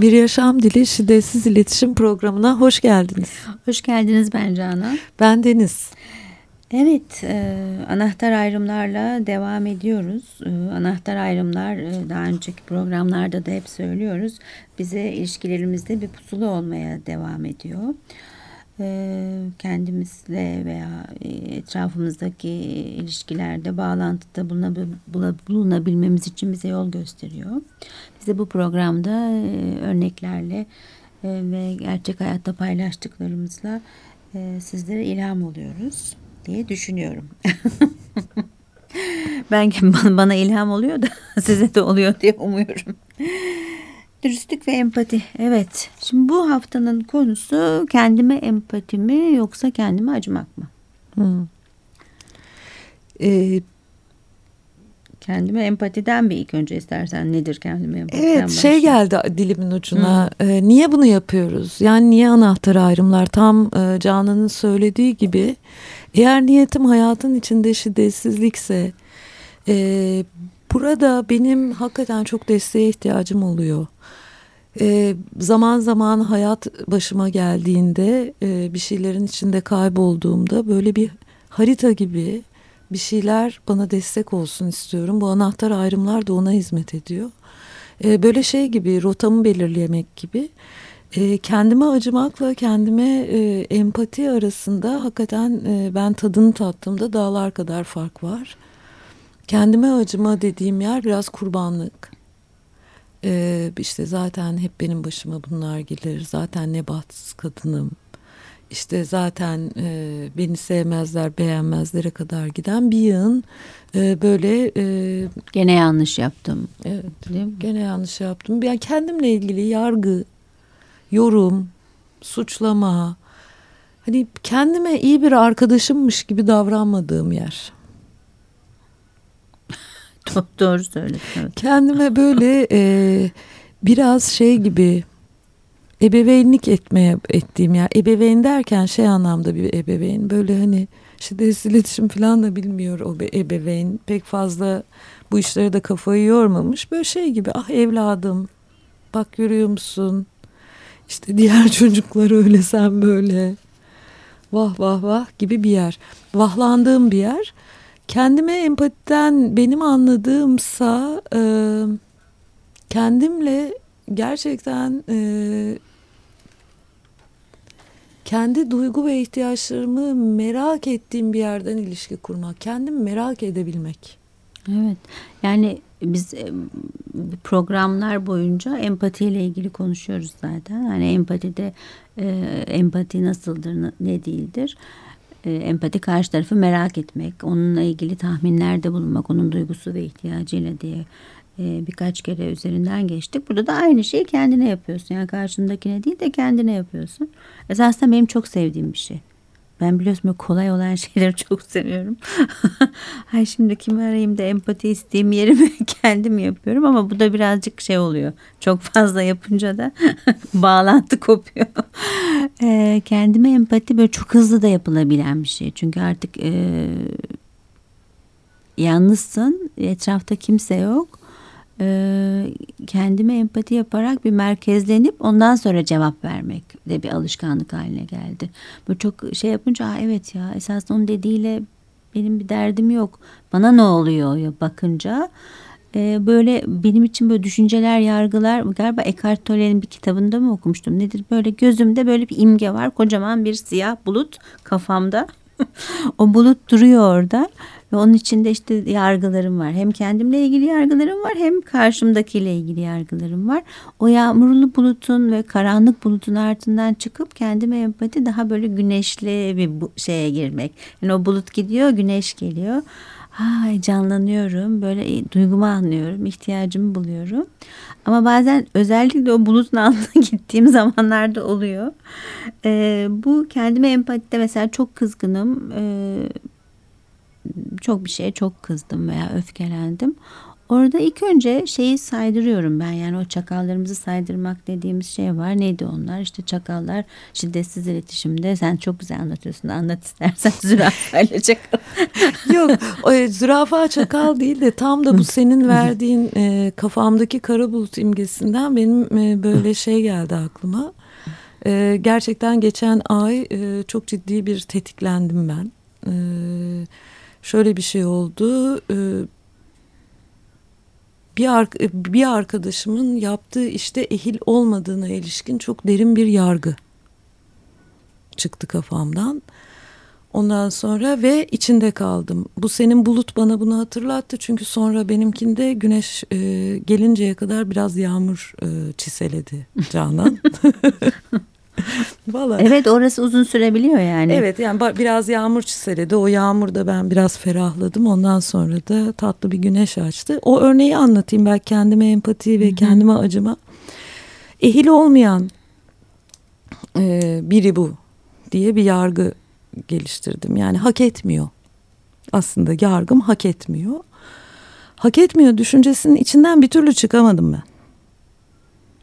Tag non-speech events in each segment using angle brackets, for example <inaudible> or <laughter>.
Bir Yaşam Dili Şiddetsiz İletişim Programı'na hoş geldiniz. Hoş geldiniz ben Canan. Ben Deniz. Evet, e, anahtar ayrımlarla devam ediyoruz. E, anahtar ayrımlar e, daha önceki programlarda da hep söylüyoruz. Bize ilişkilerimizde bir pusulu olmaya devam ediyor. E, kendimizle veya e, etrafımızdaki ilişkilerde bağlantıda bulunabilmemiz için bize yol gösteriyor. Biz bu programda örneklerle ve gerçek hayatta paylaştıklarımızla sizlere ilham oluyoruz diye düşünüyorum. <laughs> ben bana ilham oluyor da <laughs> size de oluyor diye umuyorum. Dürüstlük ve empati. Evet. Şimdi bu haftanın konusu kendime empati mi yoksa kendime acımak mı? Hmm. Ee, kendime empatiden bir ilk önce istersen nedir kendime empatiden Evet başlayayım. şey geldi dilimin ucuna. Ee, niye bunu yapıyoruz? Yani niye anahtar ayrımlar? Tam e, Canan'ın söylediği gibi eğer niyetim hayatın içinde şiddetsizlikse e, burada benim hakikaten çok desteğe ihtiyacım oluyor. E, zaman zaman hayat başıma geldiğinde e, bir şeylerin içinde kaybolduğumda böyle bir harita gibi bir şeyler bana destek olsun istiyorum. Bu anahtar ayrımlar da ona hizmet ediyor. E, böyle şey gibi rotamı belirlemek gibi. E, kendime acımakla kendime e, empati arasında hakikaten e, ben tadını tattığımda dağlar kadar fark var. Kendime acıma dediğim yer biraz kurbanlık. Ee, işte zaten hep benim başıma bunlar gelir. Zaten ne bahtsız kadınım. İşte zaten e, beni sevmezler, beğenmezlere kadar giden bir yığın e, böyle... E, gene yanlış yaptım. Evet, gene yanlış yaptım. Yani kendimle ilgili yargı, yorum, suçlama... Hani kendime iyi bir arkadaşımmış gibi davranmadığım yer. <laughs> Doğru söyledin. Evet. Kendime böyle e, biraz şey gibi ebeveynlik etmeye ettiğim ya. Ebeveyn derken şey anlamda bir ebeveyn. Böyle hani şiddetsiz iletişim falan da bilmiyor o ebeveyn. Pek fazla bu işlere de kafayı yormamış. Böyle şey gibi ah evladım bak görüyor musun? İşte diğer <laughs> çocuklar öyle sen böyle. Vah vah vah gibi bir yer. Vahlandığım bir yer. Kendime empatiden benim anladığımsa kendimle gerçekten kendi duygu ve ihtiyaçlarımı merak ettiğim bir yerden ilişki kurmak, kendimi merak edebilmek. Evet. Yani biz e, programlar boyunca empatiyle ilgili konuşuyoruz zaten. Hani empatide e, empati nasıldır, ne değildir. E, empati karşı tarafı merak etmek, onunla ilgili tahminlerde bulunmak, onun duygusu ve ihtiyacıyla diye e, birkaç kere üzerinden geçtik. Burada da aynı şeyi kendine yapıyorsun. Yani karşındakine değil de kendine yapıyorsun. Esasında benim çok sevdiğim bir şey. Ben biliyorsun kolay olan <laughs> şeyleri çok seviyorum. <laughs> Hay şimdi kimi arayayım da empati isteyeyim yerimi <laughs> kendim yapıyorum ama bu da birazcık şey oluyor. Çok fazla yapınca da bağlantı kopuyor. E, kendime empati böyle çok hızlı da yapılabilen bir şey. Çünkü artık e, yalnızsın, etrafta kimse yok e, kendime empati yaparak bir merkezlenip ondan sonra cevap vermek de bir alışkanlık haline geldi. Bu çok şey yapınca evet ya esas onun dediğiyle benim bir derdim yok. Bana ne oluyor ya bakınca e, böyle benim için böyle düşünceler, yargılar galiba Eckhart Tolle'nin bir kitabında mı okumuştum? Nedir? Böyle gözümde böyle bir imge var. Kocaman bir siyah bulut kafamda. <laughs> o bulut duruyor orada ve onun içinde işte yargılarım var. Hem kendimle ilgili yargılarım var hem karşımdakiyle ilgili yargılarım var. O yağmurlu bulutun ve karanlık bulutun altından çıkıp kendime empati daha böyle güneşli bir şeye girmek. Yani o bulut gidiyor güneş geliyor. Ay canlanıyorum böyle duygumu anlıyorum ihtiyacımı buluyorum ama bazen özellikle o bulutun <laughs> altına gittiğim zamanlarda oluyor ee, bu kendime empatide mesela çok kızgınım ee, çok bir şeye çok kızdım veya öfkelendim. Orada ilk önce şeyi saydırıyorum ben yani o çakallarımızı saydırmak dediğimiz şey var. Neydi onlar? İşte çakallar şiddetsiz iletişimde. Sen çok güzel anlatıyorsun. Anlat istersen <laughs> zürafayla çakal. <laughs> Yok o, e, zürafa çakal değil de tam da bu senin verdiğin e, kafamdaki kara bulut imgesinden benim e, böyle şey geldi aklıma. E, gerçekten geçen ay e, çok ciddi bir tetiklendim ben. E, şöyle bir şey oldu. E, bir, ar bir arkadaşımın yaptığı işte ehil olmadığına ilişkin çok derin bir yargı çıktı kafamdan. Ondan sonra ve içinde kaldım. Bu senin bulut bana bunu hatırlattı. Çünkü sonra benimkinde güneş e, gelinceye kadar biraz yağmur e, çiseledi Canan. <laughs> <laughs> Vallahi. Evet orası uzun sürebiliyor yani. Evet yani biraz yağmur çiseledi. O yağmurda ben biraz ferahladım. Ondan sonra da tatlı bir güneş açtı. O örneği anlatayım belki kendime empati ve kendime acıma. Ehil olmayan e, biri bu diye bir yargı geliştirdim. Yani hak etmiyor. Aslında yargım hak etmiyor. Hak etmiyor düşüncesinin içinden bir türlü çıkamadım ben.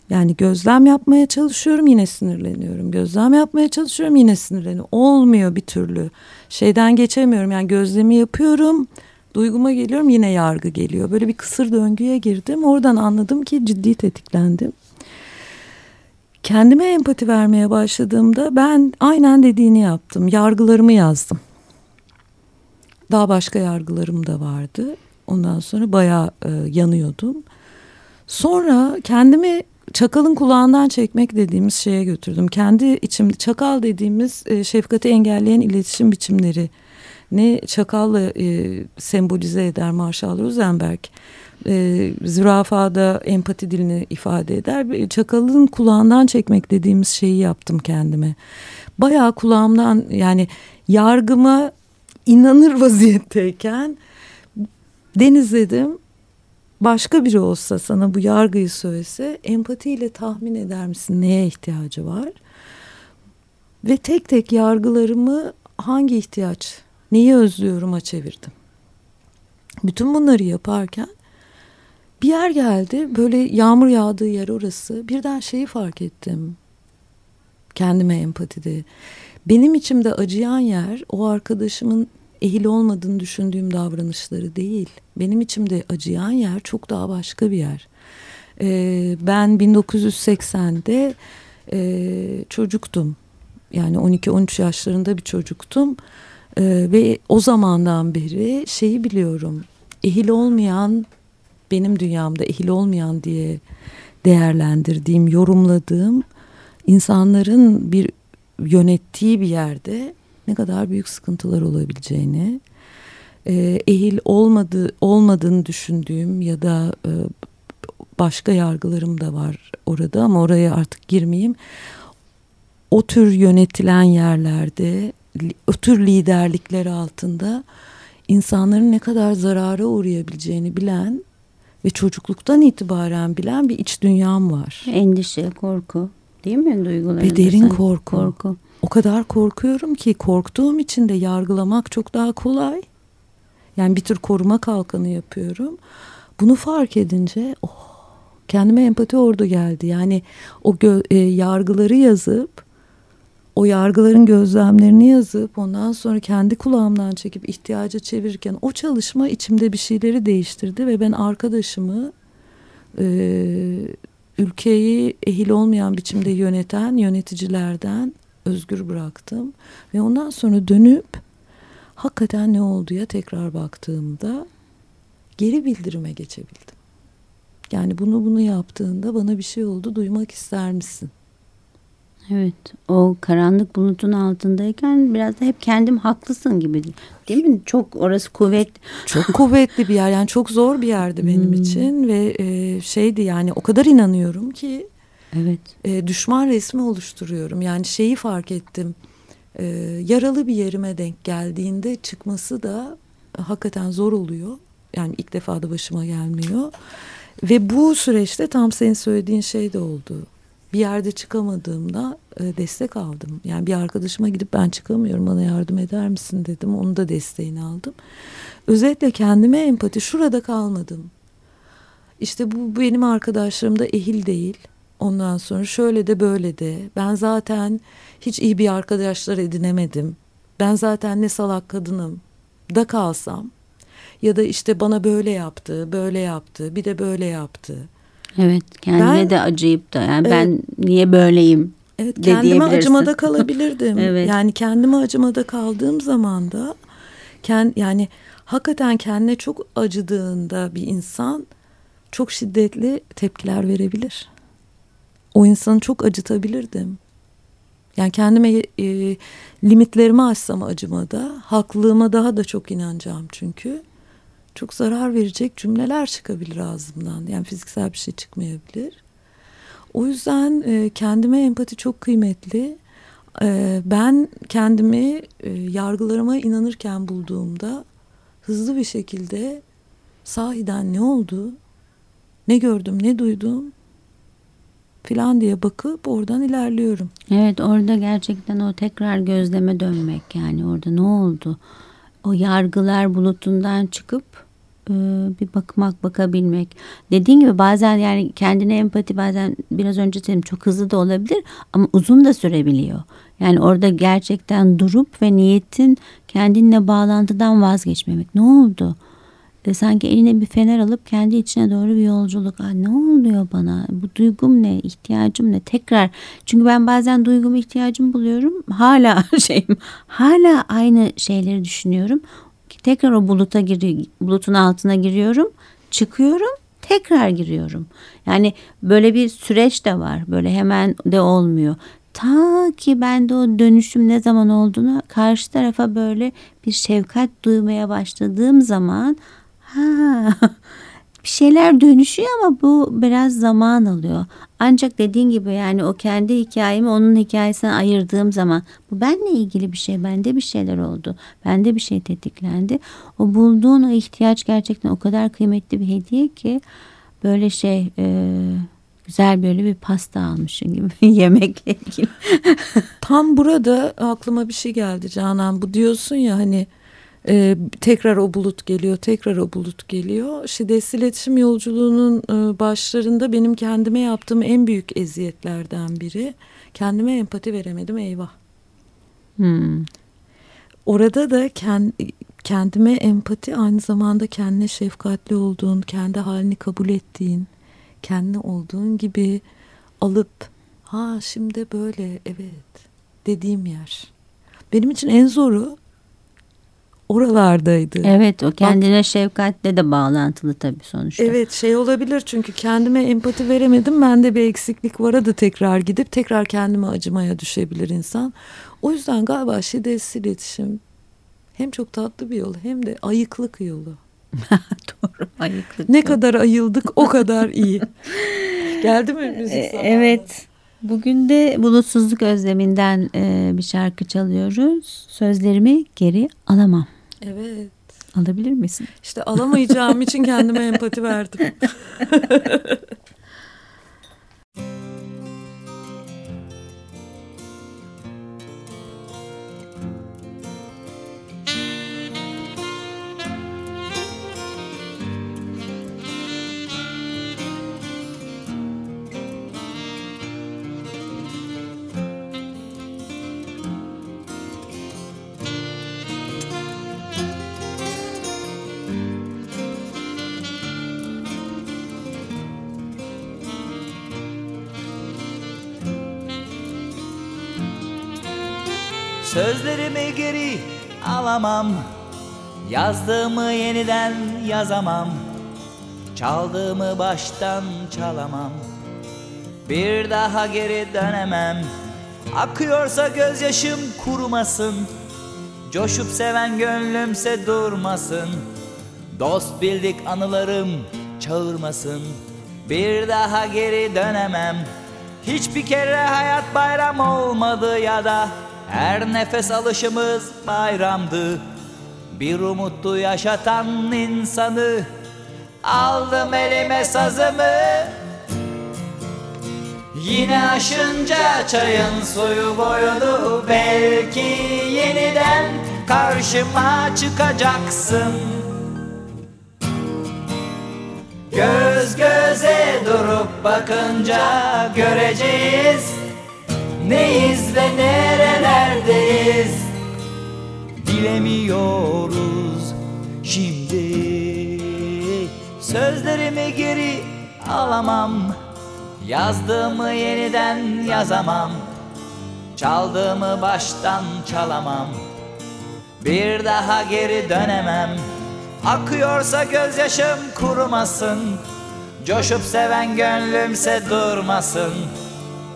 Yani gözlem yapmaya çalışıyorum yine sinirleniyorum. Gözlem yapmaya çalışıyorum yine sinirleniyorum. Olmuyor bir türlü. Şeyden geçemiyorum yani gözlemi yapıyorum. Duyguma geliyorum yine yargı geliyor. Böyle bir kısır döngüye girdim. Oradan anladım ki ciddi tetiklendim. Kendime empati vermeye başladığımda ben aynen dediğini yaptım. Yargılarımı yazdım. Daha başka yargılarım da vardı. Ondan sonra bayağı e, yanıyordum. Sonra kendimi çakalın kulağından çekmek dediğimiz şeye götürdüm. Kendi içimde çakal dediğimiz e, şefkati engelleyen iletişim biçimleri ne çakalla e, sembolize eder Marshall Rosenberg. E, zürafada empati dilini ifade eder. Çakalın kulağından çekmek dediğimiz şeyi yaptım kendime. Bayağı kulağımdan yani yargıma inanır vaziyetteyken denizledim başka biri olsa sana bu yargıyı söylese empatiyle tahmin eder misin neye ihtiyacı var? Ve tek tek yargılarımı hangi ihtiyaç, neyi özlüyorum'a çevirdim. Bütün bunları yaparken bir yer geldi böyle yağmur yağdığı yer orası birden şeyi fark ettim kendime empatide. Benim içimde acıyan yer o arkadaşımın ehil olmadığını düşündüğüm davranışları değil. Benim içimde acıyan yer çok daha başka bir yer. Ee, ben 1980'de e, çocuktum. Yani 12-13 yaşlarında bir çocuktum. Ee, ve o zamandan beri şeyi biliyorum. Ehil olmayan, benim dünyamda ehil olmayan diye değerlendirdiğim, yorumladığım insanların bir yönettiği bir yerde ne kadar büyük sıkıntılar olabileceğini, e, ehil olmadı olmadığını düşündüğüm ya da e, başka yargılarım da var orada ama oraya artık girmeyeyim. O tür yönetilen yerlerde, o tür liderlikler altında insanların ne kadar zarara uğrayabileceğini bilen ve çocukluktan itibaren bilen bir iç dünyam var. Endişe, korku değil mi duyguların? Ve derin korku. korku o kadar korkuyorum ki korktuğum için de yargılamak çok daha kolay. Yani bir tür koruma kalkanı yapıyorum. Bunu fark edince oh, kendime empati orada geldi. Yani o e, yargıları yazıp o yargıların gözlemlerini yazıp ondan sonra kendi kulağımdan çekip ihtiyaca çevirirken o çalışma içimde bir şeyleri değiştirdi ve ben arkadaşımı e, ülkeyi ehil olmayan biçimde yöneten yöneticilerden özgür bıraktım. Ve ondan sonra dönüp hakikaten ne olduğuya tekrar baktığımda geri bildirime geçebildim. Yani bunu bunu yaptığında bana bir şey oldu duymak ister misin? Evet o karanlık bulutun altındayken biraz da hep kendim haklısın gibi değil mi? Çok orası kuvvet. Çok kuvvetli bir yer yani çok zor bir yerdi benim hmm. için ve e, şeydi yani o kadar inanıyorum ki Evet. E, düşman resmi oluşturuyorum. Yani şeyi fark ettim. E, yaralı bir yerime denk geldiğinde çıkması da hakikaten zor oluyor. Yani ilk defa da başıma gelmiyor. Ve bu süreçte tam senin söylediğin şey de oldu. Bir yerde çıkamadığımda e, destek aldım. Yani bir arkadaşıma gidip ben çıkamıyorum bana yardım eder misin dedim. Onu da desteğini aldım. Özetle kendime empati şurada kalmadım. işte bu benim arkadaşlarım da ehil değil. Ondan sonra şöyle de böyle de ben zaten hiç iyi bir arkadaşlar edinemedim. Ben zaten ne salak kadınım da kalsam ya da işte bana böyle yaptı, böyle yaptı, bir de böyle yaptı. Evet, kendine ben, de acıyıp da yani evet, ben niye böyleyim Evet, kendime acımada <laughs> kalabilirdim. evet. Yani kendime acımada kaldığım zaman da kend, yani hakikaten kendine çok acıdığında bir insan çok şiddetli tepkiler verebilir. O insanı çok acıtabilirdim. Yani kendime e, limitlerimi aşsam acımada, haklılığıma daha da çok inanacağım çünkü. Çok zarar verecek cümleler çıkabilir ağzımdan. Yani fiziksel bir şey çıkmayabilir. O yüzden e, kendime empati çok kıymetli. E, ben kendimi e, yargılarıma inanırken bulduğumda hızlı bir şekilde sahiden ne oldu, ne gördüm, ne duydum filan diye bakıp oradan ilerliyorum. Evet orada gerçekten o tekrar gözleme dönmek yani orada ne oldu? O yargılar bulutundan çıkıp e, bir bakmak bakabilmek. Dediğin gibi bazen yani kendine empati bazen biraz önce dedim çok hızlı da olabilir ama uzun da sürebiliyor. Yani orada gerçekten durup ve niyetin kendinle bağlantıdan vazgeçmemek. Ne oldu? E, sanki eline bir fener alıp kendi içine doğru bir yolculuk. Aa, ne oluyor bana? Bu duygum ne? İhtiyacım ne? Tekrar. Çünkü ben bazen duygumu ihtiyacım buluyorum. Hala <laughs> şeyim. Hala aynı şeyleri düşünüyorum. Tekrar o buluta giri, bulutun altına giriyorum. Çıkıyorum. Tekrar giriyorum. Yani böyle bir süreç de var. Böyle hemen de olmuyor. Ta ki ben de o dönüşüm ne zaman olduğunu karşı tarafa böyle bir şefkat duymaya başladığım zaman <laughs> bir şeyler dönüşüyor ama bu biraz zaman alıyor. Ancak dediğin gibi yani o kendi hikayemi onun hikayesine ayırdığım zaman bu benle ilgili bir şey, bende bir şeyler oldu. Bende bir şey tetiklendi. O bulduğun o ihtiyaç gerçekten o kadar kıymetli bir hediye ki böyle şey e, güzel böyle bir pasta almışsın gibi <laughs> yemekle ilgili. Tam burada aklıma bir şey geldi Canan. Bu diyorsun ya hani ee, tekrar o bulut geliyor, tekrar o bulut geliyor. Şiddetsiz iletişim yolculuğunun e, başlarında benim kendime yaptığım en büyük eziyetlerden biri. Kendime empati veremedim eyvah. Hmm. Orada da kend, kendime empati aynı zamanda kendine şefkatli olduğun, kendi halini kabul ettiğin, kendi olduğun gibi alıp ha şimdi böyle evet dediğim yer. Benim için en zoru oralardaydı. Evet o kendine Bak, şefkatle de bağlantılı tabii sonuçta. Evet şey olabilir çünkü kendime empati veremedim. Bende bir eksiklik var da tekrar gidip tekrar kendime acımaya düşebilir insan. O yüzden galiba şiddetsiz iletişim hem çok tatlı bir yol hem de ayıklık yolu. <laughs> Doğru ayıklık. Ne kadar ayıldık o kadar iyi. <laughs> Geldi mi müzik e, zamanı? Evet. Bugün de bulutsuzluk özleminden e, bir şarkı çalıyoruz. Sözlerimi geri alamam. Evet. Alabilir misin? İşte alamayacağım için kendime <laughs> empati verdim. <laughs> Sözlerimi geri alamam. Yazdığımı yeniden yazamam. Çaldığımı baştan çalamam. Bir daha geri dönemem. Akıyorsa gözyaşım kurumasın. Coşup seven gönlümse durmasın. Dost bildik anılarım çağırmasın. Bir daha geri dönemem. Hiçbir kere hayat bayram olmadı ya da her nefes alışımız bayramdı. Bir umuttu yaşatan insanı Aldım elime sazımı. Yine aşınca çayın suyu boyunu Belki yeniden karşıma çıkacaksın. Göz göze durup bakınca göreceğiz Neyiz ve nerelerdeyiz Bilemiyoruz şimdi. Sözlerimi geri alamam. Yazdığımı yeniden yazamam. Çaldığımı baştan çalamam. Bir daha geri dönemem. Akıyorsa gözyaşım kurumasın. Coşup seven gönlümse durmasın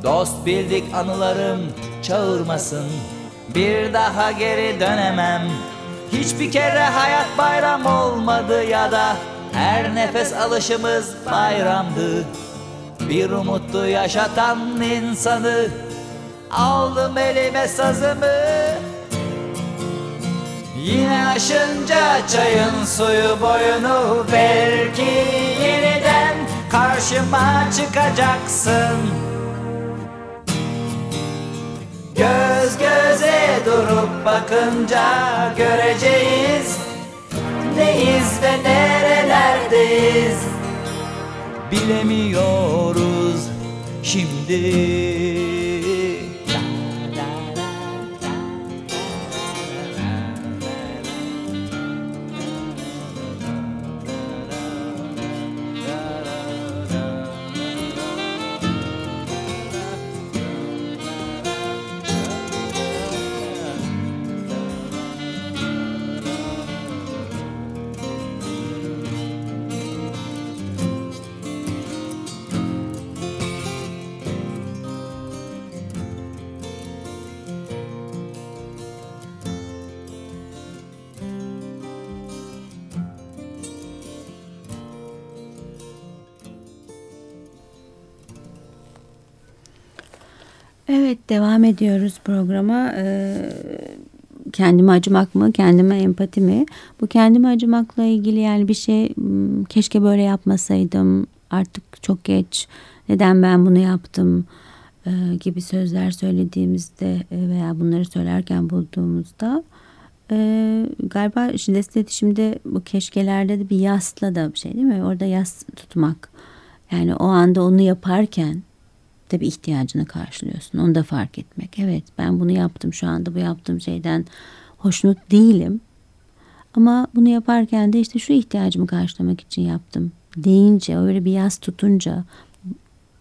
Dost bildik anılarım çağırmasın. Bir daha geri dönemem. Hiçbir kere hayat bayram olmadı ya da Her nefes alışımız bayramdı. Bir umutlu yaşatan insanı Aldım elime sazımı. Yine aşınca çayın suyu boyunu Belki yeniden karşıma çıkacaksın Göz göze durup bakınca göreceğiz. Neyiz ve nerelerdeyiz? Bilemiyoruz şimdi Evet devam ediyoruz programa. Ee, kendime acımak mı, kendime empati mi? Bu kendime acımakla ilgili yani bir şey hmm, keşke böyle yapmasaydım. Artık çok geç. Neden ben bunu yaptım? Ee, gibi sözler söylediğimizde e, veya bunları söylerken bulduğumuzda e, galiba şiddet iletişimde bu keşkelerde de bir yasla da bir şey değil mi? Orada yas tutmak. Yani o anda onu yaparken tabii ihtiyacını karşılıyorsun. Onu da fark etmek. Evet ben bunu yaptım şu anda bu yaptığım şeyden hoşnut değilim. Ama bunu yaparken de işte şu ihtiyacımı karşılamak için yaptım deyince öyle bir yas tutunca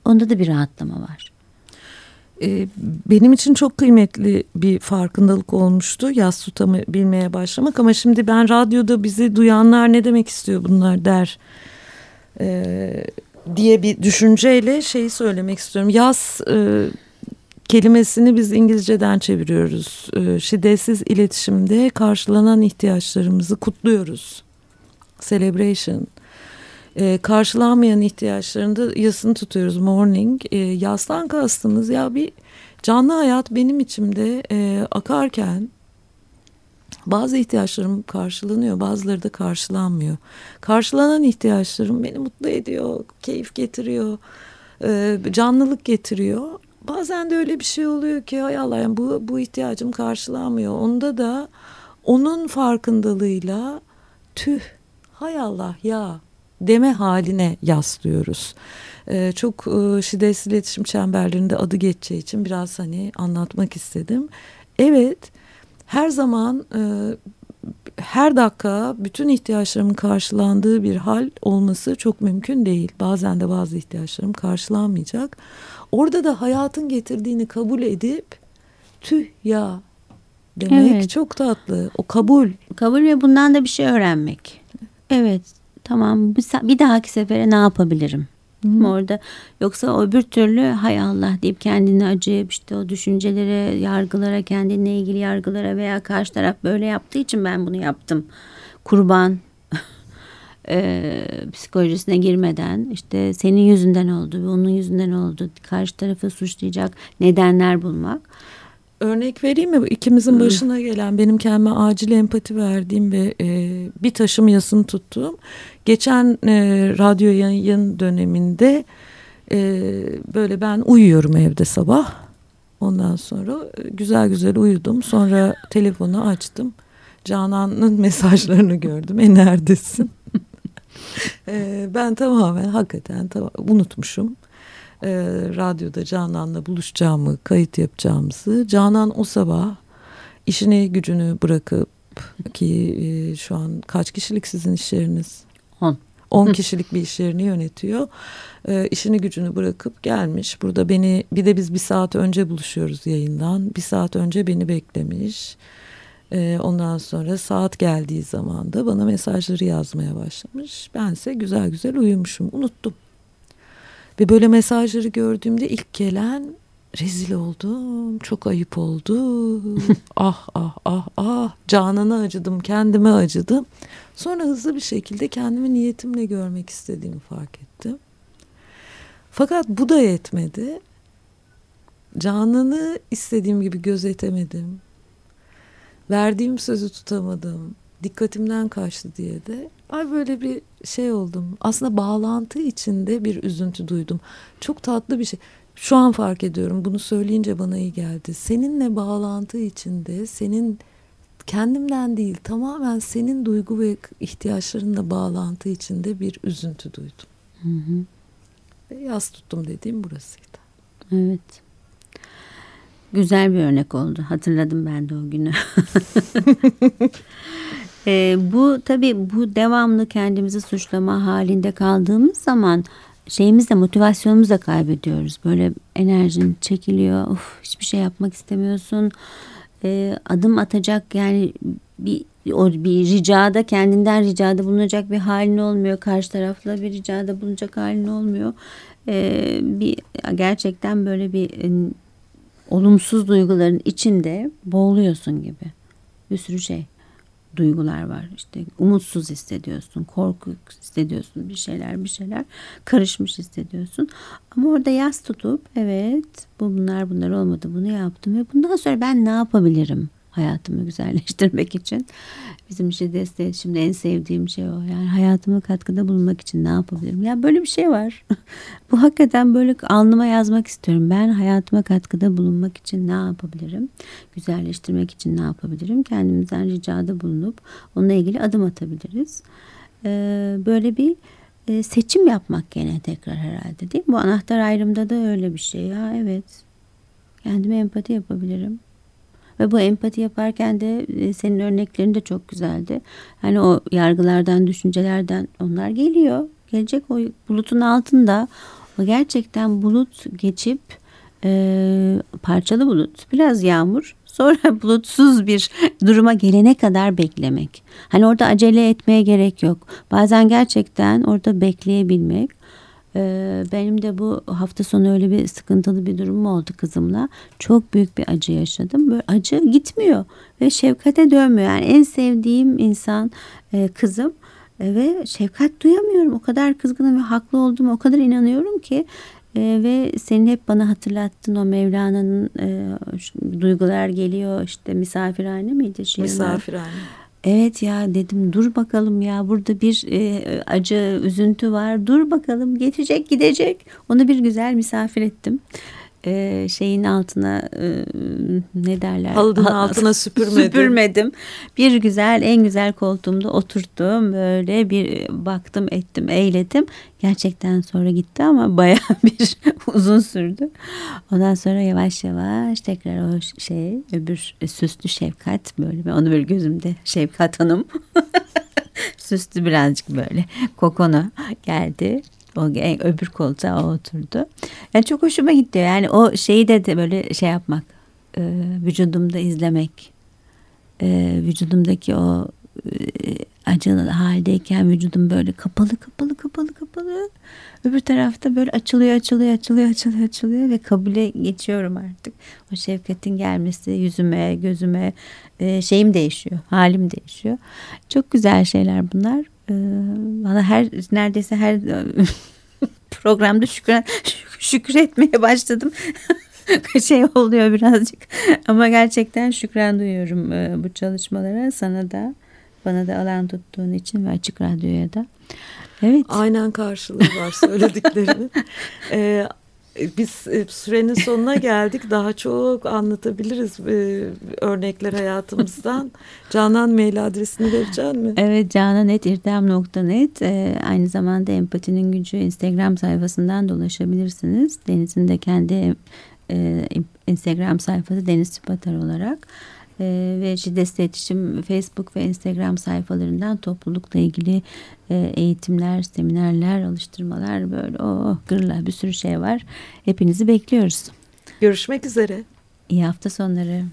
onda da bir rahatlama var. Ee, benim için çok kıymetli bir farkındalık olmuştu yas tutamı bilmeye başlamak ama şimdi ben radyoda bizi duyanlar ne demek istiyor bunlar der ee, diye bir düşünceyle şeyi söylemek istiyorum. Yaz e, kelimesini biz İngilizceden çeviriyoruz. E, şiddetsiz iletişimde karşılanan ihtiyaçlarımızı kutluyoruz. Celebration. E, karşılanmayan ihtiyaçlarında yasını tutuyoruz morning. E, yastan kastımız ya bir canlı hayat benim içimde e, akarken bazı ihtiyaçlarım karşılanıyor, bazıları da karşılanmıyor. Karşılanan ihtiyaçlarım beni mutlu ediyor, keyif getiriyor, e, canlılık getiriyor. Bazen de öyle bir şey oluyor ki hay Allah yani bu, bu ihtiyacım karşılanmıyor. Onda da onun farkındalığıyla tüh hay Allah ya deme haline yaslıyoruz. Ee, çok e, şiddetsiz iletişim çemberlerinde adı geçeceği için biraz hani anlatmak istedim. Evet her zaman e, her dakika bütün ihtiyaçlarımın karşılandığı bir hal olması çok mümkün değil. Bazen de bazı ihtiyaçlarım karşılanmayacak. Orada da hayatın getirdiğini kabul edip tüh ya demek evet. çok tatlı. O kabul. Kabul ve bundan da bir şey öğrenmek. Evet tamam bir dahaki sefere ne yapabilirim? Hı. Orada yoksa öbür türlü hay Allah deyip kendini acıyıp işte o düşüncelere, yargılara, kendine ilgili yargılara veya karşı taraf böyle yaptığı için ben bunu yaptım. Kurban <laughs> e, psikolojisine girmeden işte senin yüzünden oldu onun yüzünden oldu. Karşı tarafı suçlayacak nedenler bulmak. Örnek vereyim mi? İkimizin başına gelen benim kendime acil empati verdiğim ve e, bir taşım yasını tuttuğum. Geçen e, radyo yayın döneminde e, böyle ben uyuyorum evde sabah. Ondan sonra e, güzel güzel uyudum. Sonra telefonu açtım. Canan'ın <laughs> mesajlarını gördüm. E neredesin? Ee, <laughs> ben tamamen hakikaten tamam, unutmuşum. Ee, radyoda Canan'la buluşacağımı, kayıt yapacağımızı. Canan o sabah işini gücünü bırakıp ki e, şu an kaç kişilik sizin iş yeriniz? 10. 10 kişilik bir iş yerini yönetiyor. Ee, işini gücünü bırakıp gelmiş. Burada beni bir de biz bir saat önce buluşuyoruz yayından. Bir saat önce beni beklemiş. Ee, ondan sonra saat geldiği zaman da bana mesajları yazmaya başlamış. Bense güzel güzel uyumuşum. Unuttum. Ve böyle mesajları gördüğümde ilk gelen rezil oldum. Çok ayıp oldu. <laughs> ah ah ah ah. Canana acıdım, kendime acıdım. Sonra hızlı bir şekilde kendimi niyetimle görmek istediğimi fark ettim. Fakat bu da yetmedi. Canan'ı istediğim gibi gözetemedim. Verdiğim sözü tutamadım. Dikkatimden kaçtı diye de ay böyle bir şey oldum. Aslında bağlantı içinde bir üzüntü duydum. Çok tatlı bir şey. Şu an fark ediyorum. Bunu söyleyince bana iyi geldi. Seninle bağlantı içinde, senin kendimden değil, tamamen senin duygu ve ihtiyaçlarınla bağlantı içinde bir üzüntü duydum. Hı hı. Ve yaz tuttum dediğim burasıydı. Evet. Güzel bir örnek oldu. Hatırladım ben de o günü. <laughs> e, bu tabii bu devamlı kendimizi suçlama halinde kaldığımız zaman şeyimizle motivasyonumuzu da kaybediyoruz. Böyle enerjin çekiliyor. Of, hiçbir şey yapmak istemiyorsun. E, adım atacak yani bir o bir ricada kendinden ricada bulunacak bir halin olmuyor. Karşı tarafla bir ricada bulunacak halin olmuyor. E, bir gerçekten böyle bir e, olumsuz duyguların içinde boğuluyorsun gibi. Bir sürü şey duygular var. İşte umutsuz hissediyorsun, korku hissediyorsun, bir şeyler bir şeyler karışmış hissediyorsun. Ama orada yaz tutup evet bu bunlar bunlar olmadı bunu yaptım ve bundan sonra ben ne yapabilirim? Hayatımı güzelleştirmek için. Bizim işte desteği şimdi en sevdiğim şey o. Yani hayatıma katkıda bulunmak için ne yapabilirim? Ya böyle bir şey var. <laughs> Bu hakikaten böyle alnıma yazmak istiyorum. Ben hayatıma katkıda bulunmak için ne yapabilirim? Güzelleştirmek için ne yapabilirim? Kendimizden ricada bulunup onunla ilgili adım atabiliriz. Ee, böyle bir e, seçim yapmak gene tekrar herhalde değil mi? Bu anahtar ayrımda da öyle bir şey. Ya evet kendime empati yapabilirim ve bu empati yaparken de e, senin örneklerin de çok güzeldi. Hani o yargılardan, düşüncelerden onlar geliyor. Gelecek o bulutun altında o gerçekten bulut geçip e, parçalı bulut, biraz yağmur, <laughs> sonra bulutsuz bir duruma gelene kadar beklemek. Hani orada acele etmeye gerek yok. Bazen gerçekten orada bekleyebilmek ee, benim de bu hafta sonu öyle bir sıkıntılı bir durum oldu kızımla. Çok büyük bir acı yaşadım. Böyle acı gitmiyor ve şefkate dönmüyor. Yani en sevdiğim insan e, kızım e, ve şefkat duyamıyorum. O kadar kızgınım ve haklı olduğumu o kadar inanıyorum ki e, ve senin hep bana hatırlattın o Mevlana'nın duygular geliyor işte misafirhane miydi? Şiirler? Misafirhane. Evet ya dedim dur bakalım ya burada bir e, acı üzüntü var. Dur bakalım geçecek gidecek. Onu bir güzel misafir ettim e, şeyin altına e, ne derler? Halının altına <laughs> süpürmedim. süpürmedim. Bir güzel en güzel koltuğumda oturttum böyle bir baktım ettim eğledim. Gerçekten sonra gitti ama <laughs> baya bir uzun sürdü. Ondan sonra yavaş yavaş tekrar o şey öbür süslü Şefkat böyle onu böyle gözümde Şefkat Hanım <laughs> süslü birazcık böyle kokonu geldi o öbür koltuğa o oturdu. Yani çok hoşuma gitti. Yani o şeyi de, de böyle şey yapmak. E, vücudumda izlemek. E, vücudumdaki o e, acılı haldeyken vücudum böyle kapalı kapalı kapalı kapalı. Öbür tarafta böyle açılıyor açılıyor açılıyor açılıyor açılıyor ve kabule geçiyorum artık. O şefkatin gelmesi yüzüme gözüme e, şeyim değişiyor halim değişiyor. Çok güzel şeyler bunlar. Ee, bana her neredeyse her <laughs> programda şükür, <laughs> şükür etmeye başladım. <laughs> şey oluyor birazcık ama gerçekten şükran duyuyorum e, bu çalışmalara sana da bana da alan tuttuğun için ve açık radyoya da. Evet. Aynen karşılığı var söylediklerinin. ee, E, biz e, sürenin sonuna <laughs> geldik. Daha çok anlatabiliriz e, örnekler hayatımızdan. <laughs> Canan mail adresini vereceksin mi? Evet cananet.irdem.net e, Aynı zamanda Empatinin Gücü Instagram sayfasından da ulaşabilirsiniz. Deniz'in de kendi e, Instagram sayfası Deniz Spatar olarak. E, ve şiddetle iletişim Facebook ve Instagram sayfalarından toplulukla ilgili e, eğitimler, seminerler, alıştırmalar böyle o oh, gırla bir sürü şey var. Hepinizi bekliyoruz. Görüşmek üzere. İyi hafta sonları.